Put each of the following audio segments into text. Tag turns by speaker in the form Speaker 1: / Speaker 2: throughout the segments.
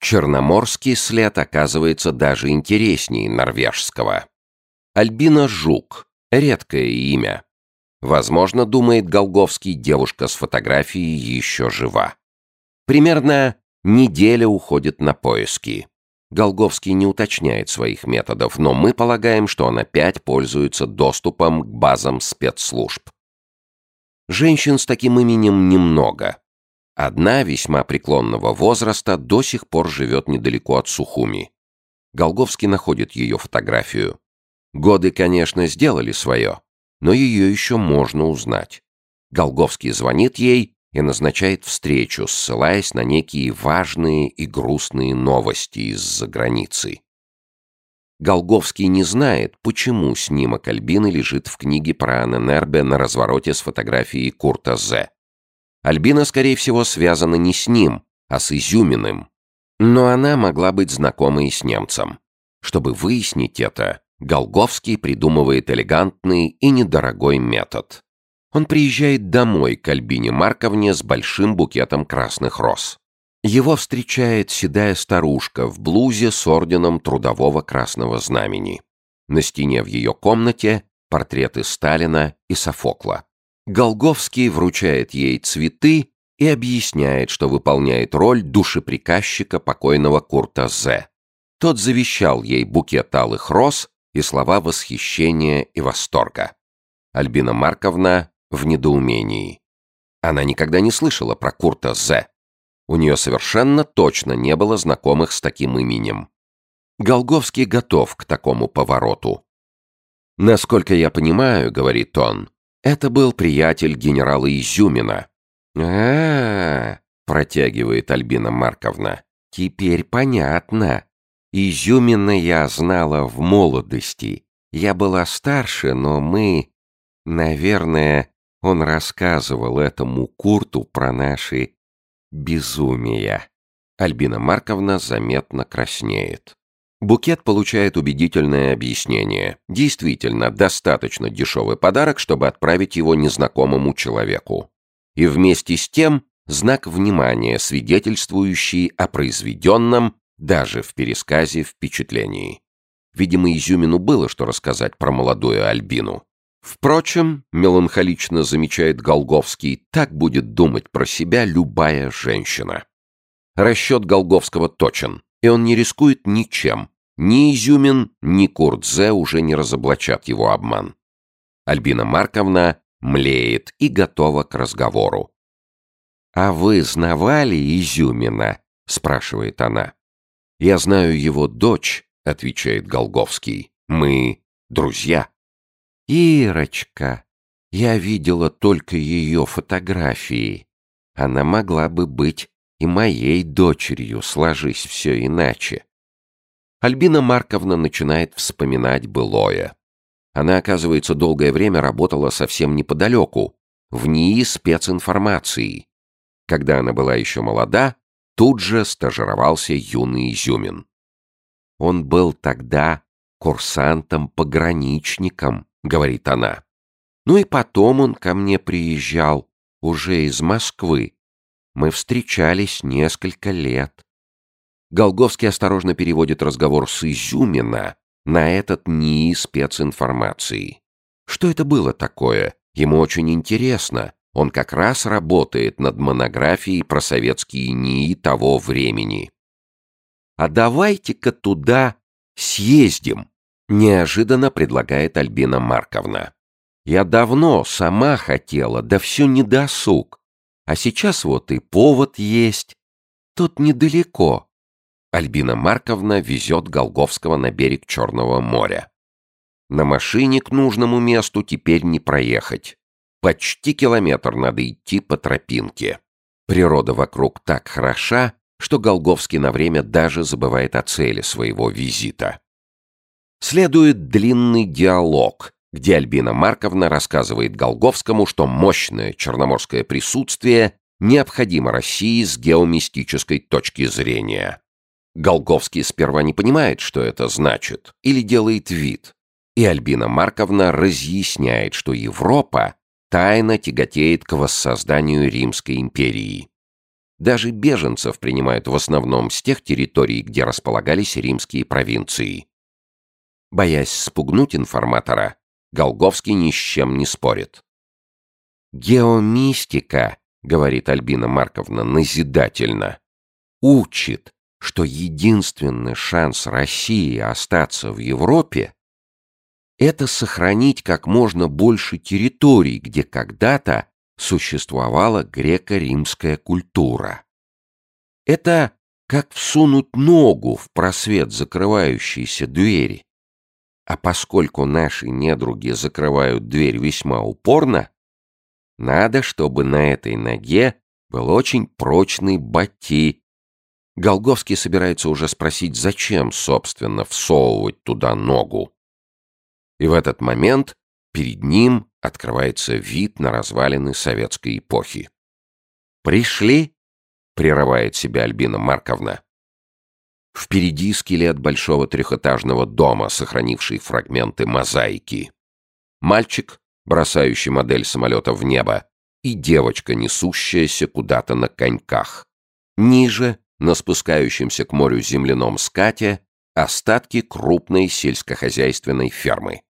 Speaker 1: Черноморский след оказывается даже интереснее норвежского. Альбина Жук — редкое имя. Возможно, думает Голговский, девушка с фотографией еще жива. Примерно неделя уходит на поиски. Голговский не уточняет своих методов, но мы полагаем, что он опять пользуется доступом к базам спецслужб. Женщин с таким именем немного. Одна, весьма преклонного возраста, до сих пор живет недалеко от Сухуми. Голговский находит ее фотографию. Годы, конечно, сделали свое, но ее еще можно узнать. Голговский звонит ей и назначает встречу, ссылаясь на некие важные и грустные новости из-за границы. Голговский не знает, почему снимок Альбины лежит в книге про Анненербе на развороте с фотографией Курта З. Альбина, скорее всего, связана не с ним, а с Изюминым. Но она могла быть знакома и с немцем. Чтобы выяснить это, Голговский придумывает элегантный и недорогой метод. Он приезжает домой к Альбине Марковне с большим букетом красных роз. Его встречает седая старушка в блузе с орденом Трудового Красного Знамени. На стене в ее комнате портреты Сталина и Софокла. Голговский вручает ей цветы и объясняет, что выполняет роль душеприказчика покойного Курта З. Тот завещал ей букет алых роз и слова восхищения и восторга. Альбина Марковна в недоумении. Она никогда не слышала про Курта З. У нее совершенно точно не было знакомых с таким именем. Голговский готов к такому повороту. «Насколько я понимаю, — говорит он, — это был приятель генерала Изюмина». «А-а-а!» — протягивает Альбина Марковна. «Теперь понятно. Изюмина я знала в молодости. Я была старше, но мы, наверное, он рассказывал этому Курту про наши безумия. Альбина Марковна заметно краснеет. Букет получает убедительное объяснение. Действительно, достаточно дешевый подарок, чтобы отправить его незнакомому человеку. И вместе с тем знак внимания, свидетельствующий о произведенном, даже в пересказе, впечатлении. Видимо, Изюмину было что рассказать про молодую Альбину. Впрочем, меланхолично замечает Голговский, так будет думать про себя любая женщина. Расчет Голговского точен, и он не рискует ничем. Ни Изюмин, ни Куртзе уже не разоблачат его обман. Альбина Марковна млеет и готова к разговору. «А вы знавали Изюмина?» — спрашивает она. «Я знаю его дочь», — отвечает Голговский. «Мы друзья». «Ирочка! Я видела только ее фотографии. Она могла бы быть и моей дочерью, сложись все иначе». Альбина Марковна начинает вспоминать былое. Она, оказывается, долгое время работала совсем неподалеку, в НИИ специнформации. Когда она была еще молода, тут же стажировался юный Изюмин. Он был тогда курсантом-пограничником, — говорит она. Ну и потом он ко мне приезжал, уже из Москвы. Мы встречались несколько лет. Голговский осторожно переводит разговор с Изюмина на этот НИИ специнформации. Что это было такое? Ему очень интересно. Он как раз работает над монографией про советские НИИ того времени. А давайте-ка туда съездим, Неожиданно предлагает Альбина Марковна. Я давно сама хотела, да все недосуг. А сейчас вот и повод есть. Тут недалеко. Альбина Марковна везет Голговского на берег Черного моря. На машине к нужному месту теперь не проехать. Почти километр надо идти по тропинке. Природа вокруг так хороша, что Голговский на время даже забывает о цели своего визита. Следует длинный диалог, где Альбина Марковна рассказывает Голговскому, что мощное черноморское присутствие необходимо России с геомистической точки зрения. Голговский сперва не понимает, что это значит, или делает вид. И Альбина Марковна разъясняет, что Европа тайно тяготеет к воссозданию Римской империи. Даже беженцев принимают в основном с тех территорий, где располагались римские провинции. Боясь спугнуть информатора, Голговский ни с чем не спорит. «Геомистика», — говорит Альбина Марковна назидательно, — «учит, что единственный шанс России остаться в Европе — это сохранить как можно больше территорий, где когда-то существовала греко-римская культура. Это как всунуть ногу в просвет закрывающейся двери. А поскольку наши недруги закрывают дверь весьма упорно, надо, чтобы на этой ноге был очень прочный бати. Голговский собирается уже спросить, зачем, собственно, всовывать туда ногу. И в этот момент перед ним открывается вид на развалины советской эпохи. «Пришли?» — прерывает себя Альбина Марковна. Впереди скелет большого трехэтажного дома, сохранивший фрагменты мозаики. Мальчик, бросающий модель самолета в небо, и девочка, несущаяся куда-то на коньках. Ниже, на спускающемся к морю земляном скате, остатки крупной сельскохозяйственной фермы.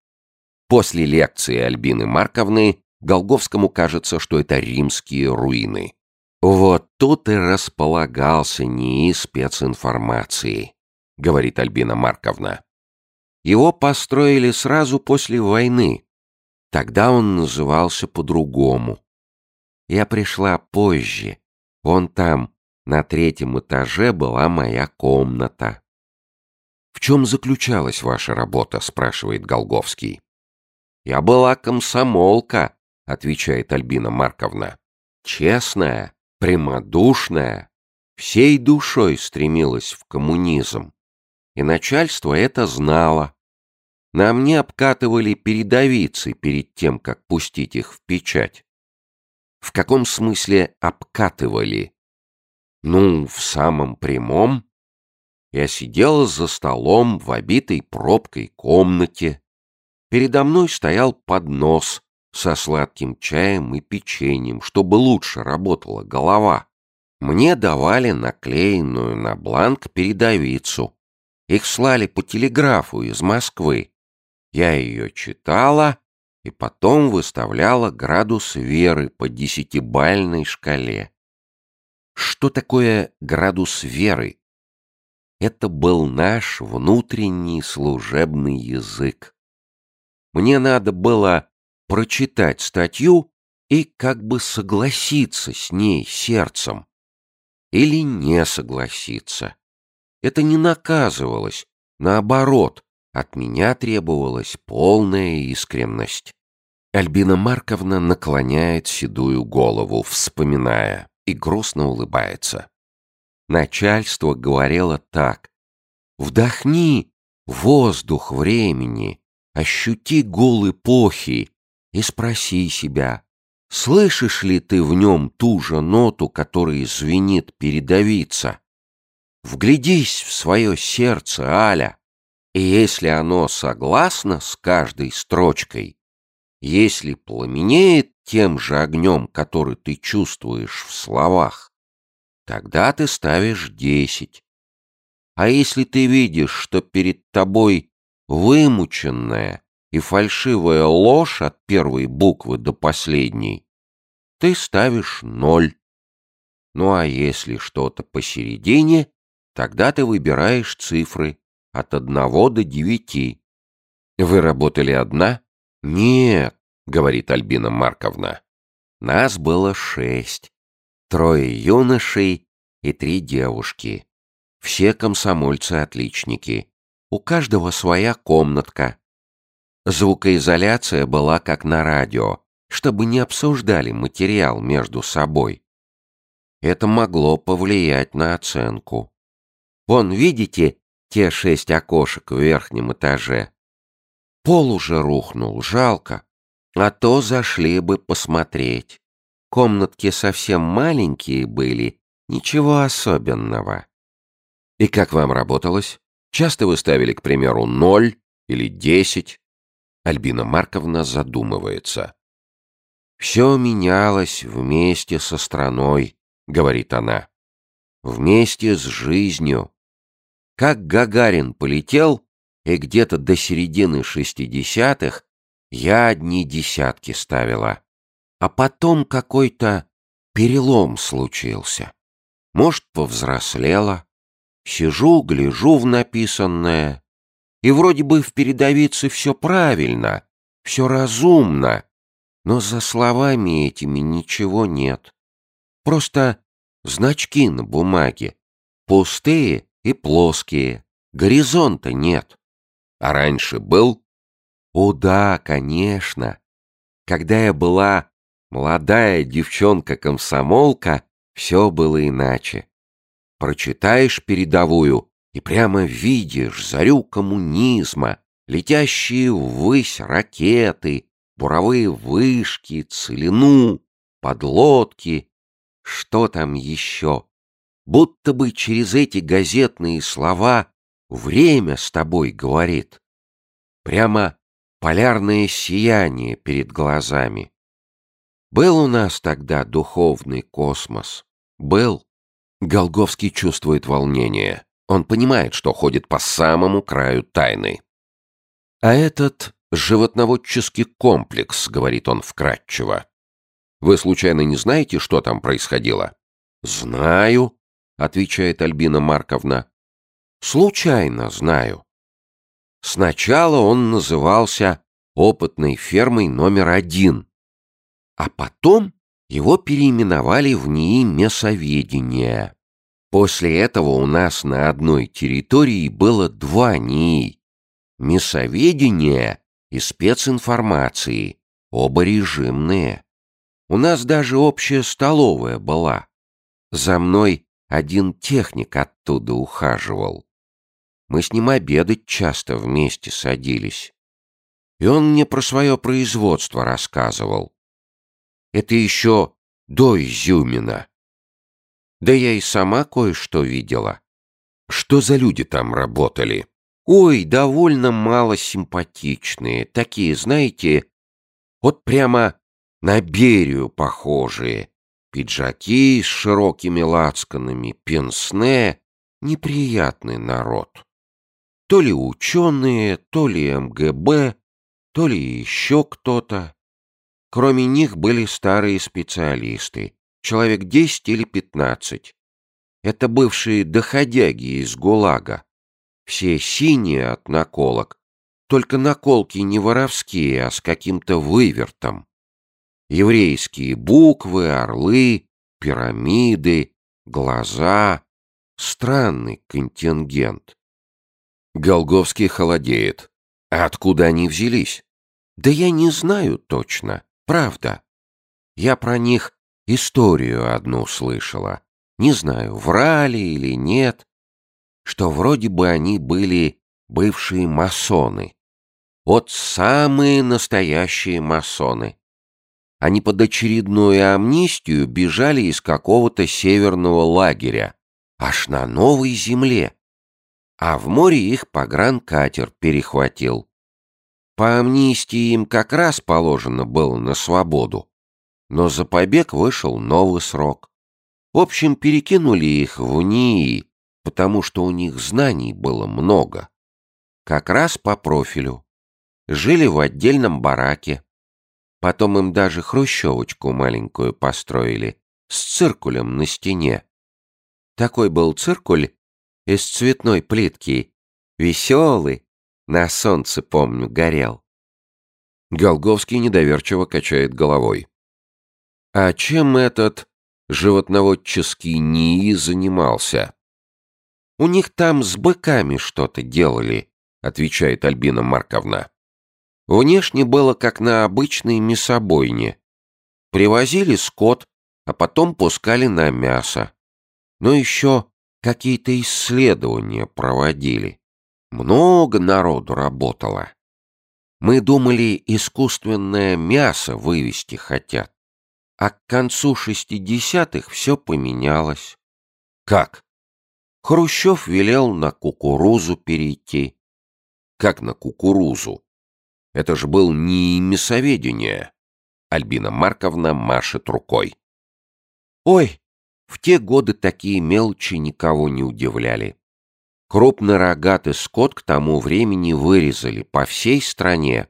Speaker 1: После лекции Альбины Марковны Голговскому кажется, что это римские руины. Вот тут и располагался НИИ специнформации, говорит Альбина Марковна. Его построили сразу после войны. Тогда он назывался по-другому. Я пришла позже. Вон там, на третьем этаже, была моя комната. «В чем заключалась ваша работа?» — спрашивает Голговский. «Я была комсомолка», — отвечает Альбина Марковна. «Честная, прямодушная, всей душой стремилась в коммунизм. И начальство это знало. Нам не обкатывали передовицы перед тем, как пустить их в печать. В каком смысле обкатывали? Ну, в самом прямом. Я сидела за столом в обитой пробкой комнате, Передо мной стоял поднос со сладким чаем и печеньем, чтобы лучше работала голова. Мне давали наклеенную на бланк передовицу. Их слали по телеграфу из Москвы. Я ее читала и потом выставляла градус веры по десятибальной шкале. Что такое градус веры? Это был наш внутренний служебный язык. Мне надо было прочитать статью и как бы согласиться с ней сердцем. Или не согласиться. Это не наказывалось. Наоборот, от меня требовалась полная искренность. Альбина Марковна наклоняет седую голову, вспоминая, и грустно улыбается. Начальство говорило так. «Вдохни воздух времени, ощути гул эпохи и спроси себя, слышишь ли ты в нем ту же ноту, которая звенит передовица? Вглядись в свое сердце, Аля, и если оно согласно с каждой строчкой, если пламенеет тем же огнем, который ты чувствуешь в словах, тогда ты ставишь десять. А если ты видишь, что перед тобой вымученная и фальшивая ложь от первой буквы до последней, ты ставишь ноль. Ну а если что-то посередине, тогда ты выбираешь цифры от одного до девяти. Вы работали одна? Нет, говорит Альбина Марковна. Нас было шесть. Трое юношей и три девушки. Все комсомольцы-отличники. У каждого своя комнатка. Звукоизоляция была как на радио, чтобы не обсуждали материал между собой. Это могло повлиять на оценку. Вон, видите, те шесть окошек в верхнем этаже? Пол уже рухнул, жалко. А то зашли бы посмотреть. Комнатки совсем маленькие были, ничего особенного. И как вам работалось? Часто вы ставили, к примеру, ноль или десять? Альбина Марковна задумывается. «Все менялось вместе со страной», — говорит она. вместе с жизнью. Как Гагарин полетел, и где-то до середины шестидесятых я одни десятки ставила. А потом какой-то перелом случился. Может, повзрослела. Сижу, гляжу в написанное. И вроде бы в передовице все правильно, все разумно, но за словами этими ничего нет. Просто значки на бумаге, пустые и плоские, горизонта нет. А раньше был? О да, конечно. Когда я была молодая девчонка-комсомолка, все было иначе. Прочитаешь передовую и прямо видишь зарю коммунизма, летящие ввысь ракеты, буровые вышки, целину, подлодки, что там еще. Будто бы через эти газетные слова время с тобой говорит. Прямо полярное сияние перед глазами. Был у нас тогда духовный космос. Был. Голговский чувствует волнение. Он понимает, что ходит по самому краю тайны. А этот животноводческий комплекс, говорит он вкратчиво. Вы случайно не знаете, что там происходило? Знаю, отвечает Альбина Марковна. Случайно знаю. Сначала он назывался опытной фермой номер один, а потом его переименовали в НИИ мясоведения. После этого у нас на одной территории было два НИИ – мясоведения и специнформации, оба режимные. У нас даже общая столовая была. За мной один техник оттуда ухаживал. Мы с ним обедать часто вместе садились. И он мне про свое производство рассказывал. Это еще до Изюмина. Да я и сама кое-что видела. Что за люди там работали? Ой, довольно мало симпатичные. Такие, знаете, вот прямо на Берию похожие. Пиджаки с широкими лацканами, пенсне. Неприятный народ. То ли ученые, то ли МГБ, то ли еще кто-то. Кроме них были старые специалисты, человек десять или пятнадцать. Это бывшие доходяги из ГУЛАГа. Все синие от наколок, только наколки не воровские, а с каким-то вывертом. Еврейские буквы, орлы, пирамиды, глаза. Странный контингент. Голговский холодеет. А откуда они взялись? Да я не знаю точно, правда. Я про них историю одну слышала. Не знаю, врали или нет, что вроде бы они были бывшие масоны. Вот самые настоящие масоны. Они под очередную амнистию бежали из какого-то северного лагеря, аж на новой земле а в море их погранкатер перехватил. По амнистии им как раз положено было на свободу, но за побег вышел новый срок. В общем, перекинули их в НИИ, потому что у них знаний было много. Как раз по профилю. Жили в отдельном бараке. Потом им даже хрущевочку маленькую построили с циркулем на стене. Такой был циркуль, из цветной плитки. Веселый. На солнце, помню, горел. Голговский недоверчиво качает головой. А чем этот животноводческий НИИ занимался? У них там с быками что-то делали, отвечает Альбина Марковна. Внешне было как на обычной мясобойне. Привозили скот, а потом пускали на мясо. Но еще какие-то исследования проводили. Много народу работало. Мы думали, искусственное мясо вывести хотят. А к концу шестидесятых все поменялось. Как? Хрущев велел на кукурузу перейти. Как на кукурузу? Это же был не мясоведение. Альбина Марковна машет рукой. Ой, В те годы такие мелочи никого не удивляли. Крупнорогатый скот к тому времени вырезали по всей стране.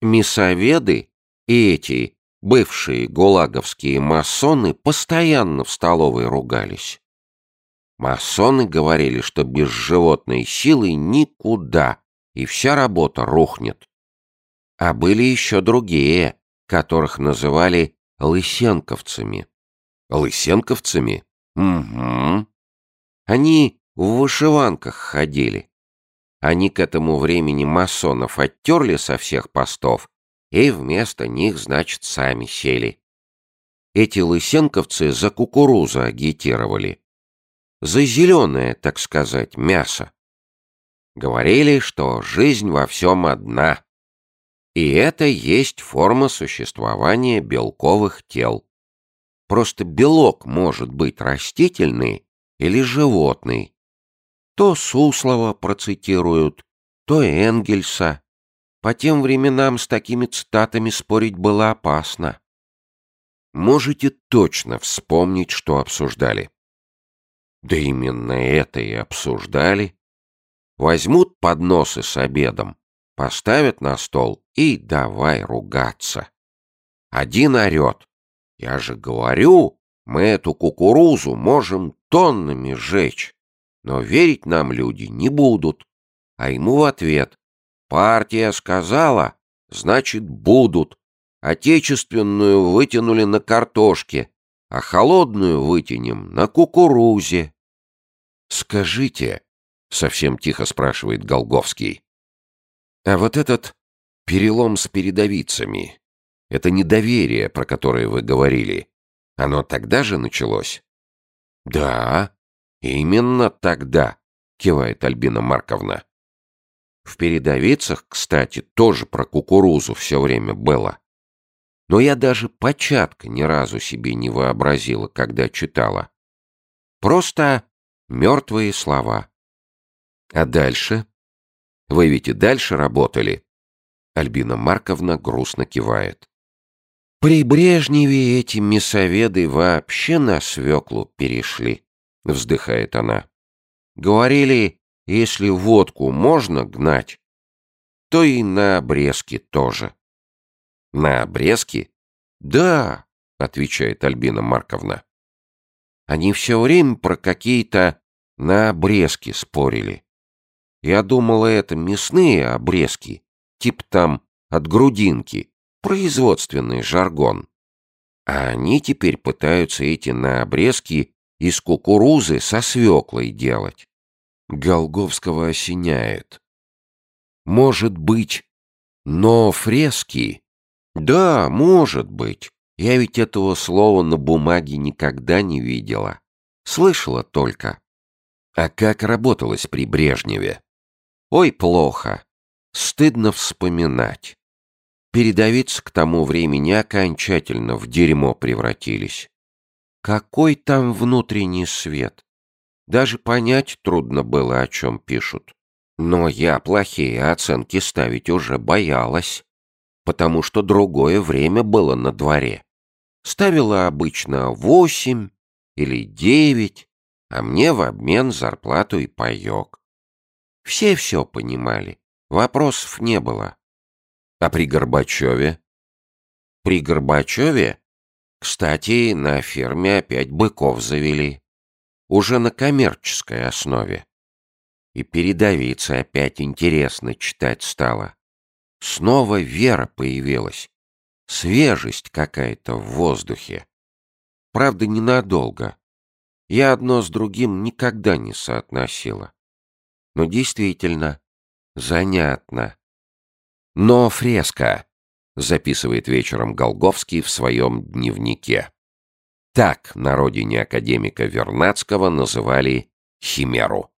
Speaker 1: Мясоведы и эти бывшие гулаговские масоны постоянно в столовой ругались. Масоны говорили, что без животной силы никуда, и вся работа рухнет. А были еще другие, которых называли лысенковцами. Лысенковцами? Угу. Они в вышиванках ходили. Они к этому времени масонов оттерли со всех постов и вместо них, значит, сами сели. Эти лысенковцы за кукурузу агитировали. За зеленое, так сказать, мясо. Говорили, что жизнь во всем одна. И это есть форма существования белковых тел. Просто белок может быть растительный или животный. То Суслова процитируют, то Энгельса. По тем временам с такими цитатами спорить было опасно. Можете точно вспомнить, что обсуждали. Да именно это и обсуждали. Возьмут подносы с обедом, поставят на стол и давай ругаться. Один орет. Я же говорю, мы эту кукурузу можем тоннами сжечь. Но верить нам люди не будут. А ему в ответ. Партия сказала, значит будут. Отечественную вытянули на картошке, а холодную вытянем на кукурузе. Скажите, совсем тихо спрашивает Голговский, а вот этот перелом с передовицами, это недоверие, про которое вы говорили, оно тогда же началось? Да, именно тогда, кивает Альбина Марковна. В передовицах, кстати, тоже про кукурузу все время было. Но я даже початка ни разу себе не вообразила, когда читала. Просто мертвые слова. А дальше? Вы ведь и дальше работали? Альбина Марковна грустно кивает. При Брежневе эти мясоведы вообще на свеклу перешли, вздыхает она. Говорили, если водку можно гнать, то и на обрезки тоже. На обрезки? Да, отвечает Альбина Марковна. Они все время про какие-то на обрезки спорили. Я думала, это мясные обрезки, тип там от грудинки, производственный жаргон. А они теперь пытаются эти на обрезки из кукурузы со свеклой делать. Голговского осеняет. Может быть, но фрески да, может быть. Я ведь этого слова на бумаге никогда не видела. Слышала только. А как работалось при Брежневе? Ой, плохо. Стыдно вспоминать. Передовицы к тому времени окончательно в дерьмо превратились. Какой там внутренний свет? Даже понять трудно было, о чем пишут. Но я плохие оценки ставить уже боялась потому что другое время было на дворе. Ставила обычно восемь или девять, а мне в обмен зарплату и паёк. Все все понимали, вопросов не было. А при Горбачеве? При Горбачеве, кстати, на ферме опять быков завели. Уже на коммерческой основе. И передовицы опять интересно читать стало. Снова вера появилась. Свежесть какая-то в воздухе. Правда, ненадолго. Я одно с другим никогда не соотносила. Но действительно, занятно. Но фреска, записывает вечером Голговский в своем дневнике. Так на родине академика Вернадского называли химеру.